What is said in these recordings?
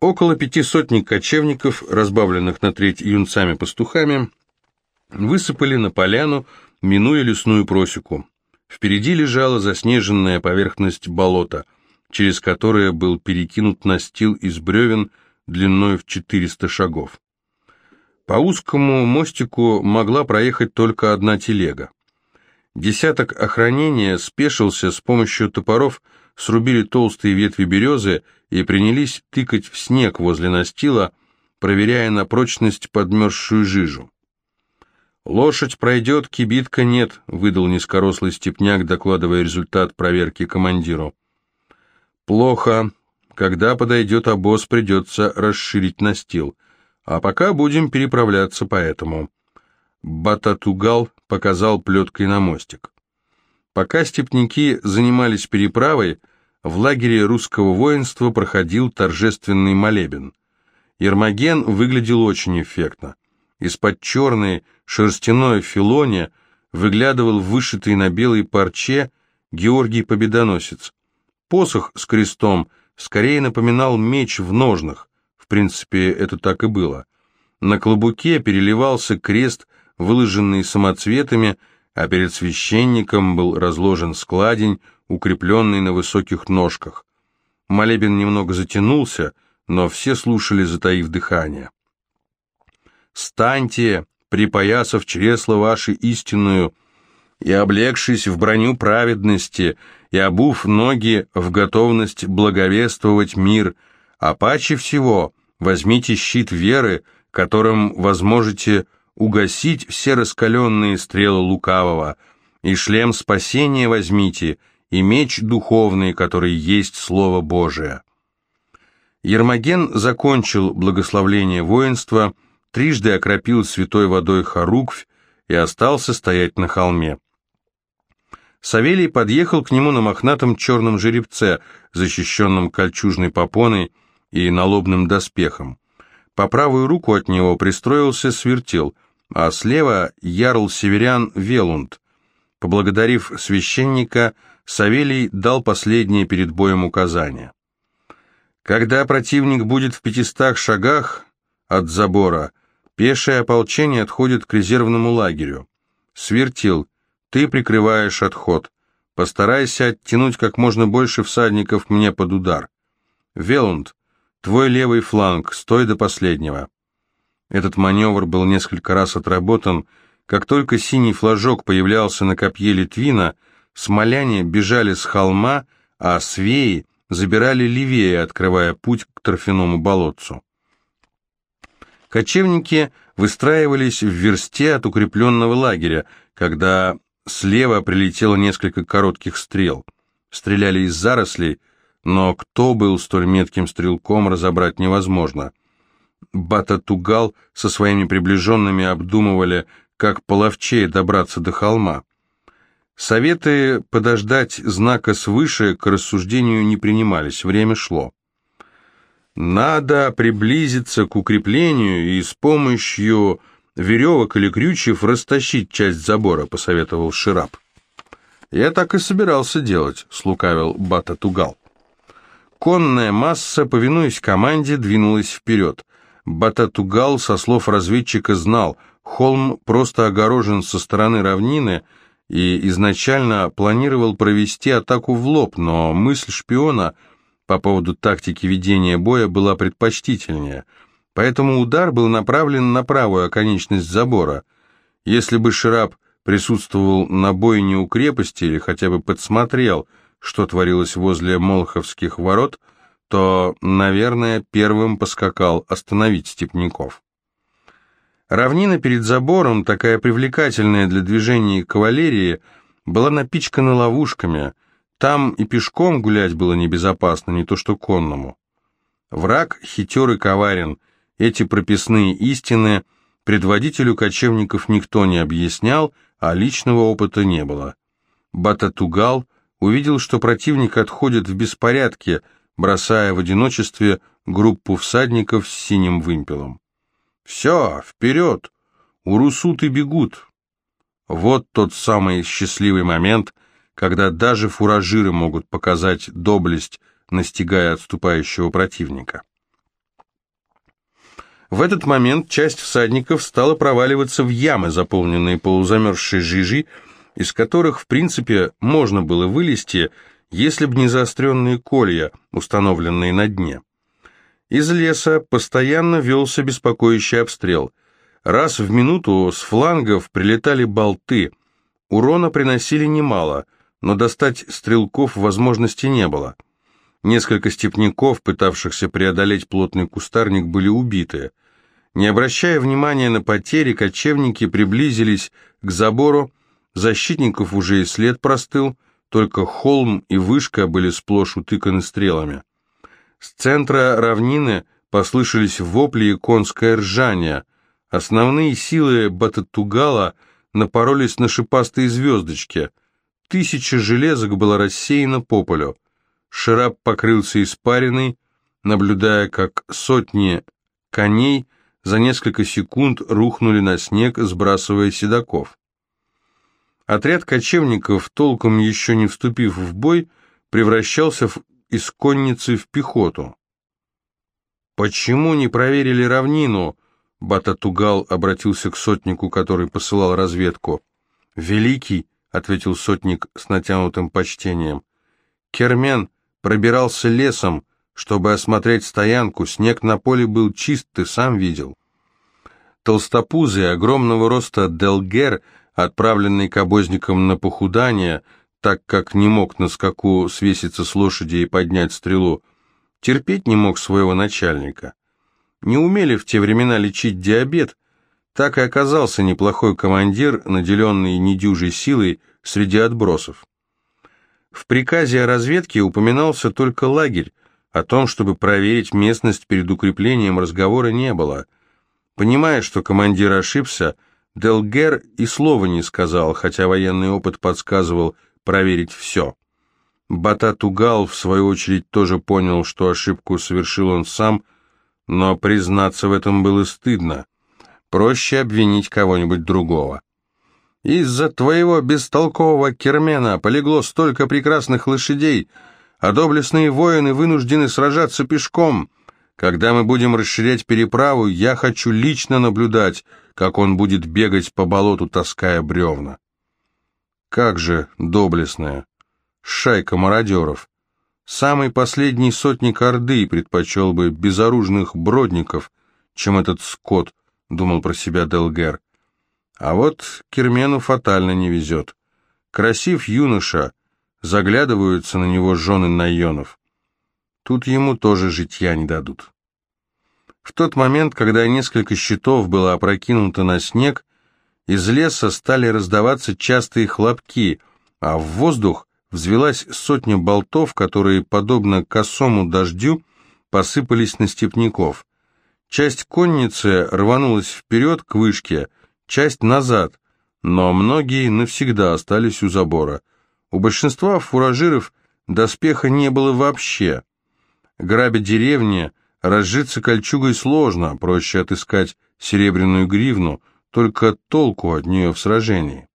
Около пяти сотни кочевников, разбавленных на треть юнцами-пастухами, высыпали на поляну, минуя лесную просеку. Впереди лежала заснеженная поверхность болота, через которое был перекинут настил из бревен длиной в 400 шагов. По узкому мостику могла проехать только одна телега. Десяток охранения спешился с помощью топоров, срубили толстые ветви березы и принялись тыкать в снег возле настила, проверяя на прочность подмерзшую жижу. «Лошадь пройдет, кибитка нет», — выдал низкорослый степняк, докладывая результат проверки командиру. «Плохо. Когда подойдет обоз, придется расширить настил. А пока будем переправляться по этому». Бататугал показал плеткой на мостик. Пока степняки занимались переправой, в лагере русского воинства проходил торжественный молебен. Ермоген выглядел очень эффектно. Из-под черной шерстяной филоне выглядывал вышитый на белой парче Георгий Победоносец. Посох с крестом скорее напоминал меч в ножнах, в принципе, это так и было. На клобуке переливался крест, выложенный самоцветами, а перед священником был разложен складень, укрепленный на высоких ножках. Молебен немного затянулся, но все слушали, затаив дыхание. «Станьте, припоясав чресло ваши истинную, и облегшись в броню праведности, и обув ноги в готовность благовествовать мир, а паче всего возьмите щит веры, которым возможете угасить все раскаленные стрелы лукавого, и шлем спасения возьмите, и меч духовный, который есть Слово Божие». Ермоген закончил благословление воинства, трижды окропил святой водой Харуквь и остался стоять на холме. Савелий подъехал к нему на мохнатом черном жеребце, защищенном кольчужной попоной и налобным доспехом. По правую руку от него пристроился свертел – а слева ярл северян Велунд. Поблагодарив священника, Савелий дал последнее перед боем указание. Когда противник будет в пятистах шагах от забора, пешее ополчение отходит к резервному лагерю. Свертил, ты прикрываешь отход. Постарайся оттянуть как можно больше всадников мне под удар. Велунд, твой левый фланг, стой до последнего. Этот маневр был несколько раз отработан. Как только синий флажок появлялся на копье Литвина, смоляне бежали с холма, а свеи забирали левее, открывая путь к торфяному болотцу. Кочевники выстраивались в версте от укрепленного лагеря, когда слева прилетело несколько коротких стрел. Стреляли из зарослей, но кто был столь метким стрелком, разобрать невозможно. Бататугал со своими приближенными обдумывали, как половчее добраться до холма. Советы подождать знака свыше к рассуждению не принимались, время шло. Надо приблизиться к укреплению и с помощью веревок или крючев растащить часть забора, посоветовал Шираб. Я так и собирался делать, слукавил Бататугал. Конная масса, повинуясь команде, двинулась вперед. Бататугал, со слов разведчика, знал, холм просто огорожен со стороны равнины и изначально планировал провести атаку в лоб, но мысль шпиона по поводу тактики ведения боя была предпочтительнее, поэтому удар был направлен на правую оконечность забора. Если бы Шираб присутствовал на бойне у крепости или хотя бы подсмотрел, что творилось возле Молховских ворот – то, наверное, первым поскакал остановить степняков. Равнина перед забором, такая привлекательная для движения кавалерии, была напичкана ловушками. Там и пешком гулять было небезопасно, не то что конному. Враг хитер и коварен. Эти прописные истины предводителю кочевников никто не объяснял, а личного опыта не было. Бататугал увидел, что противник отходит в беспорядке – бросая в одиночестве группу всадников с синим вымпелом. «Все, вперед! Урусуты бегут!» Вот тот самый счастливый момент, когда даже фуражиры могут показать доблесть, настигая отступающего противника. В этот момент часть всадников стала проваливаться в ямы, заполненные полузамерзшей жижей, из которых, в принципе, можно было вылезти, если бы не заостренные колья, установленные на дне. Из леса постоянно велся беспокоящий обстрел. Раз в минуту с флангов прилетали болты. Урона приносили немало, но достать стрелков возможности не было. Несколько степняков, пытавшихся преодолеть плотный кустарник, были убиты. Не обращая внимания на потери, кочевники приблизились к забору, защитников уже и след простыл, только холм и вышка были сплошь утыканы стрелами. С центра равнины послышались вопли и конское ржание. Основные силы Бататугала напоролись на шипастые звездочки. Тысяча железок было рассеяно по полю. Шарап покрылся испариной, наблюдая, как сотни коней за несколько секунд рухнули на снег, сбрасывая седаков. Отряд кочевников, толком еще не вступив в бой, превращался в, из конницы в пехоту. «Почему не проверили равнину?» Бататугал обратился к сотнику, который посылал разведку. «Великий», — ответил сотник с натянутым почтением, — «Кермен пробирался лесом, чтобы осмотреть стоянку, снег на поле был чист, ты сам видел». Толстопузый, огромного роста Делгер, отправленный к обозникам на похудание, так как не мог на скаку свеситься с лошади и поднять стрелу, терпеть не мог своего начальника. Не умели в те времена лечить диабет, так и оказался неплохой командир, наделенный недюжей силой среди отбросов. В приказе о разведке упоминался только лагерь, о том, чтобы проверить местность перед укреплением разговора не было. Понимая, что командир ошибся, Делгер и слова не сказал, хотя военный опыт подсказывал проверить все. Бататугал, в свою очередь, тоже понял, что ошибку совершил он сам, но признаться в этом было стыдно. Проще обвинить кого-нибудь другого. Из-за твоего бестолкового кермена полегло столько прекрасных лошадей, а доблестные воины вынуждены сражаться пешком. Когда мы будем расширять переправу, я хочу лично наблюдать, как он будет бегать по болоту, таская бревна. Как же доблестная! Шайка мародеров! Самый последний сотник Орды предпочел бы безоружных бродников, чем этот скот, думал про себя Делгер. А вот Кермену фатально не везет. Красив юноша, заглядываются на него жены Найонов. Тут ему тоже житья не дадут. В тот момент, когда несколько щитов было опрокинуто на снег, из леса стали раздаваться частые хлопки, а в воздух взвелась сотня болтов, которые, подобно косому дождю, посыпались на степняков. Часть конницы рванулась вперед к вышке, часть назад, но многие навсегда остались у забора. У большинства фуражиров доспеха не было вообще. Грабя деревни, разжиться кольчугой сложно, проще отыскать серебряную гривну, только толку от нее в сражении.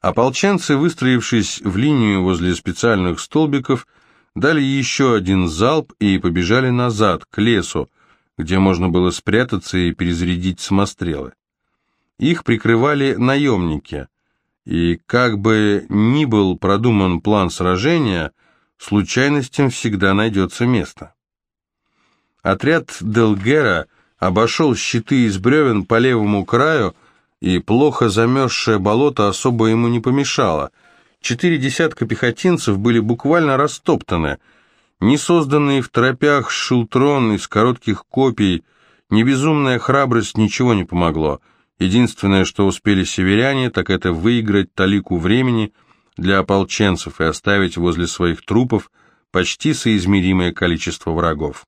Ополченцы, выстроившись в линию возле специальных столбиков, дали еще один залп и побежали назад, к лесу, где можно было спрятаться и перезарядить самострелы. Их прикрывали наемники, и как бы ни был продуман план сражения, случайностям всегда найдется место. Отряд Делгера обошел щиты из бревен по левому краю, и плохо замерзшее болото особо ему не помешало. Четыре десятка пехотинцев были буквально растоптаны. Не созданные в тропях шилтрон из коротких копий, ни храбрость ничего не помогло. Единственное, что успели северяне, так это выиграть талику времени для ополченцев и оставить возле своих трупов почти соизмеримое количество врагов.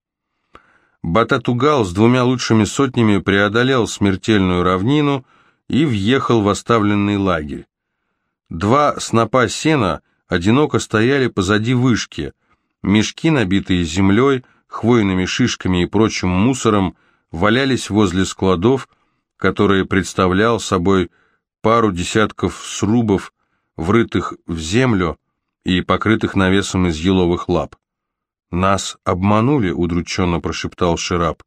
Бататугал с двумя лучшими сотнями преодолел смертельную равнину и въехал в оставленный лагерь. Два снопа сена одиноко стояли позади вышки, мешки, набитые землей, хвойными шишками и прочим мусором, валялись возле складов, который представлял собой пару десятков срубов, врытых в землю и покрытых навесом из еловых лап. «Нас обманули», — удрученно прошептал Шираб.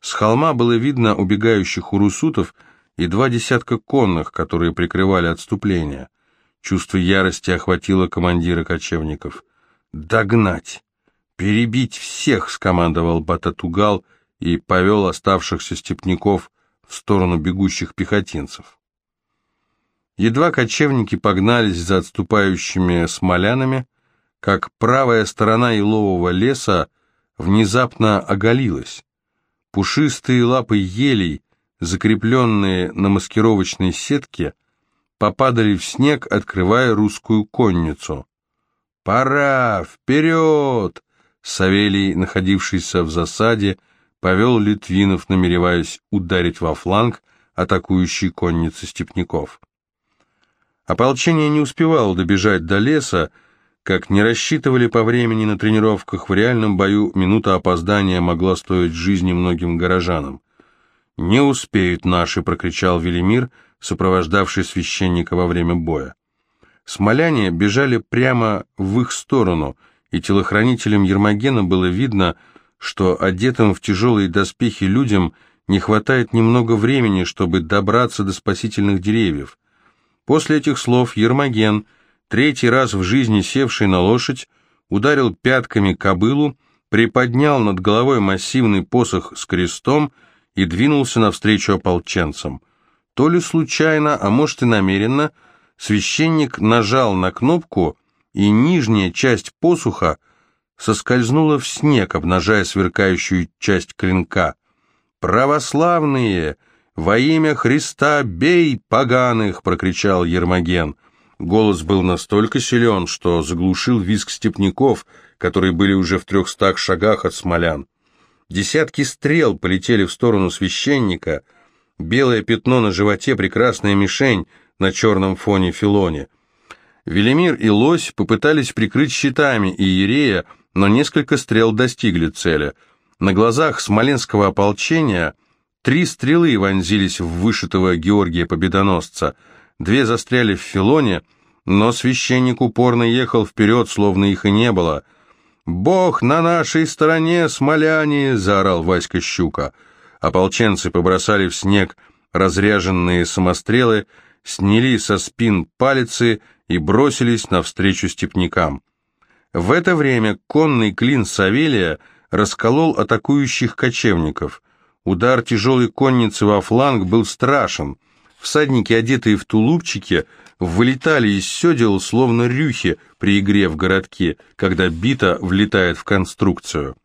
С холма было видно убегающих урусутов и два десятка конных, которые прикрывали отступление. Чувство ярости охватило командира кочевников. «Догнать! Перебить всех!» — скомандовал Бататугал и повел оставшихся степняков в сторону бегущих пехотинцев. Едва кочевники погнались за отступающими смолянами, как правая сторона елового леса внезапно оголилась. Пушистые лапы елей, закрепленные на маскировочной сетке, попадали в снег, открывая русскую конницу. «Пора! Вперед!» Савелий, находившийся в засаде, повел Литвинов, намереваясь ударить во фланг атакующей конницы степняков. Ополчение не успевало добежать до леса, как не рассчитывали по времени на тренировках, в реальном бою минута опоздания могла стоить жизни многим горожанам. «Не успеют наши!» — прокричал Велимир, сопровождавший священника во время боя. Смоляне бежали прямо в их сторону, и телохранителям Ермогена было видно, что одетым в тяжелые доспехи людям не хватает немного времени, чтобы добраться до спасительных деревьев. После этих слов Ермоген, третий раз в жизни севший на лошадь, ударил пятками кобылу, приподнял над головой массивный посох с крестом и двинулся навстречу ополченцам. То ли случайно, а может и намеренно, священник нажал на кнопку, и нижняя часть посуха соскользнула в снег, обнажая сверкающую часть клинка. «Православные! Во имя Христа бей поганых!» — прокричал Ермоген. Голос был настолько силен, что заглушил визг степняков, которые были уже в трехстах шагах от смолян. Десятки стрел полетели в сторону священника. Белое пятно на животе — прекрасная мишень на черном фоне филоне. Велимир и Лось попытались прикрыть щитами Иерея, но несколько стрел достигли цели. На глазах смоленского ополчения три стрелы вонзились в вышитого Георгия Победоносца. Две застряли в филоне, но священник упорно ехал вперед, словно их и не было — «Бог на нашей стороне, смоляне!» — заорал Васька Щука. Ополченцы побросали в снег разряженные самострелы, сняли со спин палицы и бросились навстречу степнякам. В это время конный клин Савелия расколол атакующих кочевников. Удар тяжелой конницы во фланг был страшен. Всадники, одетые в тулупчики, вылетали из седел, словно рюхи при игре в городке, когда бита влетает в конструкцию.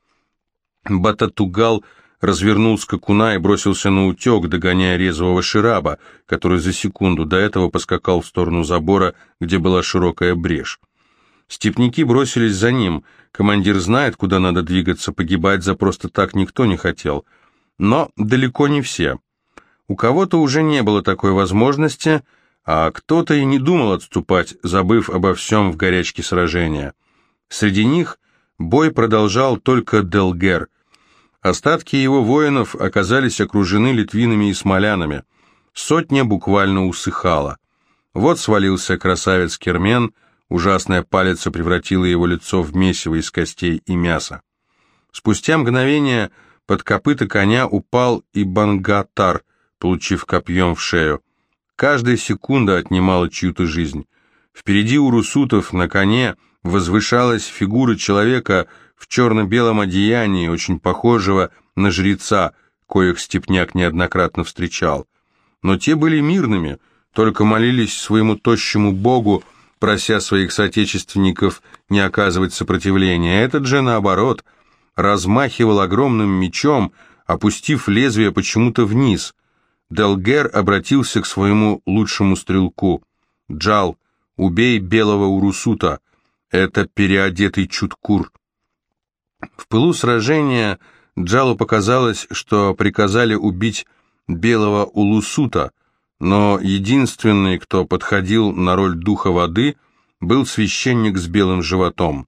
Бататугал развернул скакуна и бросился на утек, догоняя резвого шираба, который за секунду до этого поскакал в сторону забора, где была широкая брешь. Степники бросились за ним. Командир знает, куда надо двигаться, погибать за просто так никто не хотел. Но далеко не все. У кого-то уже не было такой возможности, а кто-то и не думал отступать, забыв обо всем в горячке сражения. Среди них бой продолжал только Делгер. Остатки его воинов оказались окружены литвинами и смолянами. Сотня буквально усыхала. Вот свалился красавец Кермен, ужасная палица превратила его лицо в месиво из костей и мяса. Спустя мгновение под копыта коня упал и Бангатар, получив копьем в шею. Каждая секунда отнимала чью-то жизнь. Впереди у русутов на коне возвышалась фигура человека в черно-белом одеянии, очень похожего на жреца, коих степняк неоднократно встречал. Но те были мирными, только молились своему тощему богу, прося своих соотечественников не оказывать сопротивления. Этот же, наоборот, размахивал огромным мечом, опустив лезвие почему-то вниз. Делгер обратился к своему лучшему стрелку. «Джал, убей белого урусута. Это переодетый чуткур». В пылу сражения Джалу показалось, что приказали убить белого улусута, но единственный, кто подходил на роль духа воды, был священник с белым животом.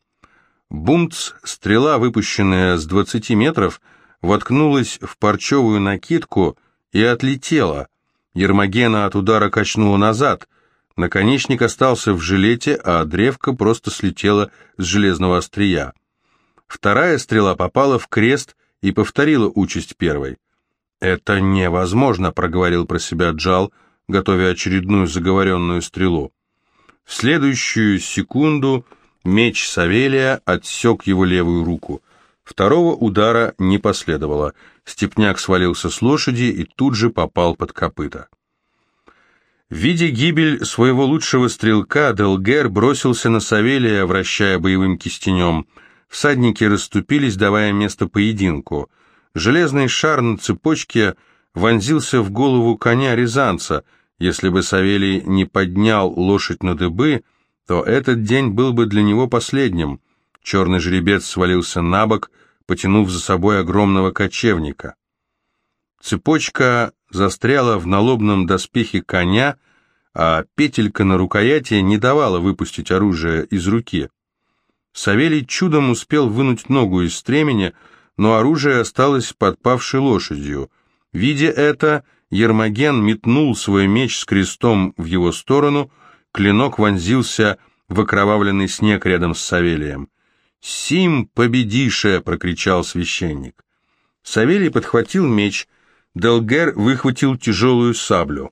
Бумц, стрела, выпущенная с двадцати метров, воткнулась в парчевую накидку, и отлетела. Ермогена от удара качнула назад. Наконечник остался в жилете, а древко просто слетело с железного острия. Вторая стрела попала в крест и повторила участь первой. «Это невозможно», — проговорил про себя Джал, готовя очередную заговоренную стрелу. В следующую секунду меч Савелия отсек его левую руку. Второго удара не последовало. Степняк свалился с лошади и тут же попал под копыта. Видя гибель своего лучшего стрелка, Делгер бросился на Савелия, вращая боевым кистенем. Всадники расступились, давая место поединку. Железный шар на цепочке вонзился в голову коня Рязанца. Если бы Савелий не поднял лошадь на дыбы, то этот день был бы для него последним. Черный жеребец свалился на бок, потянув за собой огромного кочевника. Цепочка застряла в налобном доспехе коня, а петелька на рукояти не давала выпустить оружие из руки. Савелий чудом успел вынуть ногу из стремени, но оружие осталось под павшей лошадью. Видя это, Ермоген метнул свой меч с крестом в его сторону, клинок вонзился в окровавленный снег рядом с Савелием. «Сим победише!» — прокричал священник. Савелий подхватил меч, Делгер выхватил тяжелую саблю.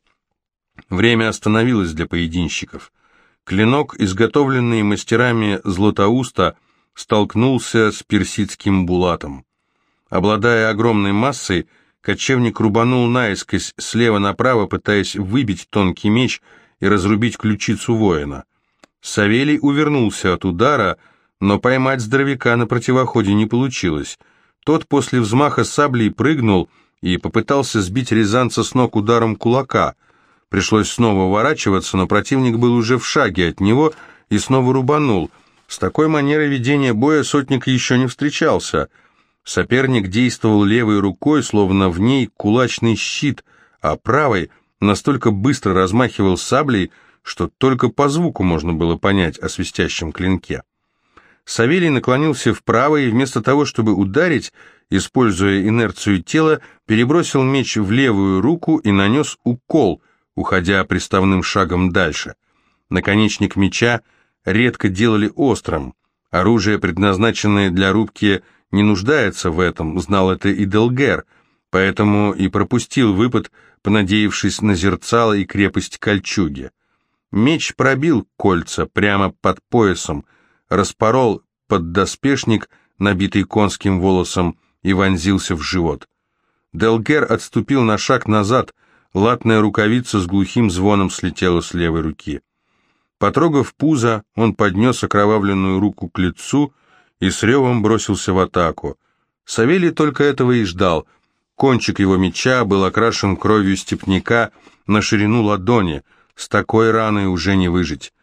Время остановилось для поединщиков. Клинок, изготовленный мастерами Златоуста, столкнулся с персидским булатом. Обладая огромной массой, кочевник рубанул наискось слева направо, пытаясь выбить тонкий меч и разрубить ключицу воина. Савелий увернулся от удара, но поймать здоровяка на противоходе не получилось. Тот после взмаха саблей прыгнул и попытался сбить рязанца с ног ударом кулака. Пришлось снова уворачиваться, но противник был уже в шаге от него и снова рубанул. С такой манерой ведения боя сотник еще не встречался. Соперник действовал левой рукой, словно в ней кулачный щит, а правой настолько быстро размахивал саблей, что только по звуку можно было понять о свистящем клинке. Савелий наклонился вправо и вместо того, чтобы ударить, используя инерцию тела, перебросил меч в левую руку и нанес укол, уходя приставным шагом дальше. Наконечник меча редко делали острым. Оружие, предназначенное для рубки, не нуждается в этом, знал это и Делгер, поэтому и пропустил выпад, понадеявшись на зерцало и крепость кольчуги. Меч пробил кольца прямо под поясом, распорол поддоспешник, набитый конским волосом, и вонзился в живот. Делгер отступил на шаг назад, латная рукавица с глухим звоном слетела с левой руки. Потрогав пузо, он поднес окровавленную руку к лицу и с ревом бросился в атаку. Савелий только этого и ждал. Кончик его меча был окрашен кровью степняка на ширину ладони, с такой раной уже не выжить.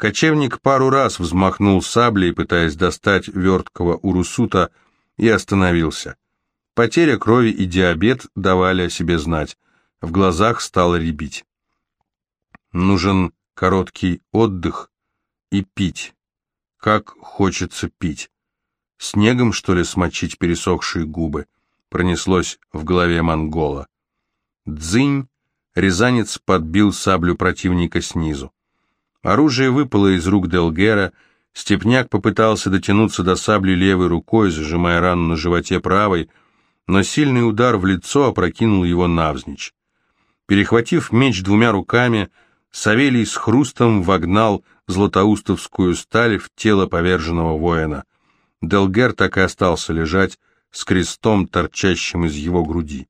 Кочевник пару раз взмахнул саблей, пытаясь достать верткого урусута, и остановился. Потеря крови и диабет давали о себе знать. В глазах стало рябить. Нужен короткий отдых и пить. Как хочется пить. Снегом, что ли, смочить пересохшие губы? Пронеслось в голове монгола. Дзынь, рязанец подбил саблю противника снизу. Оружие выпало из рук Делгера, Степняк попытался дотянуться до сабли левой рукой, зажимая рану на животе правой, но сильный удар в лицо опрокинул его навзничь. Перехватив меч двумя руками, Савелий с хрустом вогнал златоустовскую сталь в тело поверженного воина. Делгер так и остался лежать с крестом, торчащим из его груди.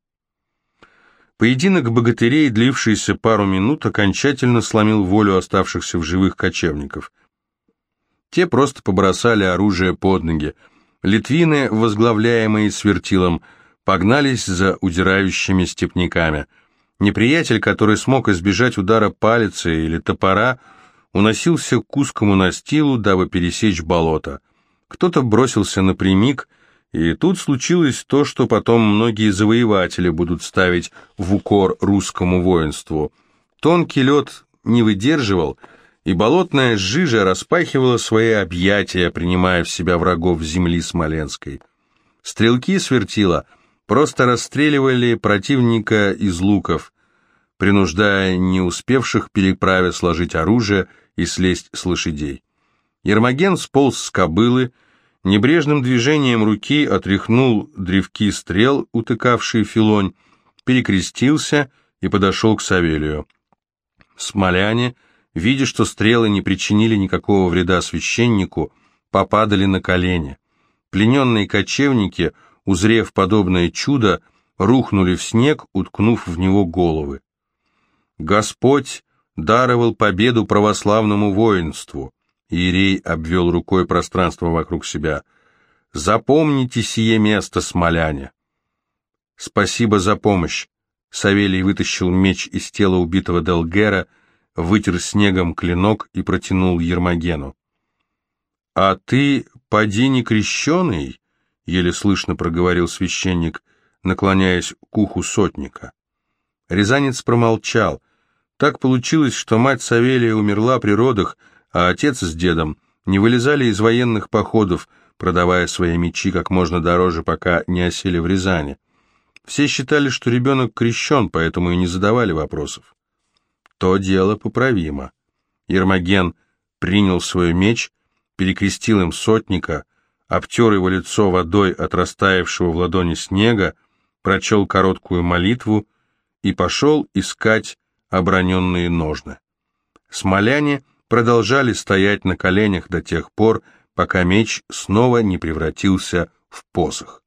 Поединок богатырей, длившийся пару минут, окончательно сломил волю оставшихся в живых кочевников. Те просто побросали оружие под ноги. Литвины, возглавляемые свертилом, погнались за удирающими степняками. Неприятель, который смог избежать удара палицы или топора, уносился к узкому настилу, дабы пересечь болото. Кто-то бросился напрямик, и тут случилось то, что потом многие завоеватели будут ставить в укор русскому воинству. Тонкий лед не выдерживал, и болотная жижа распахивала свои объятия, принимая в себя врагов земли Смоленской. Стрелки свертила просто расстреливали противника из луков, принуждая не успевших переправе сложить оружие и слезть с лошадей. Ермоген сполз с кобылы, Небрежным движением руки отряхнул древки стрел, утыкавшие филонь, перекрестился и подошел к Савелию. Смоляне, видя, что стрелы не причинили никакого вреда священнику, попадали на колени. Плененные кочевники, узрев подобное чудо, рухнули в снег, уткнув в него головы. Господь даровал победу православному воинству. Иерей обвел рукой пространство вокруг себя. «Запомните сие место, смоляне!» «Спасибо за помощь!» Савелий вытащил меч из тела убитого Делгера, вытер снегом клинок и протянул Ермогену. «А ты, поди не крещеный?» — еле слышно проговорил священник, наклоняясь к уху сотника. Рязанец промолчал. Так получилось, что мать Савелия умерла при родах, а отец с дедом не вылезали из военных походов, продавая свои мечи как можно дороже, пока не осели в Рязани. Все считали, что ребенок крещен, поэтому и не задавали вопросов. То дело поправимо. Ермоген принял свой меч, перекрестил им сотника, обтер его лицо водой от растаявшего в ладони снега, прочел короткую молитву и пошел искать оброненные ножны. Смоляне продолжали стоять на коленях до тех пор, пока меч снова не превратился в посох.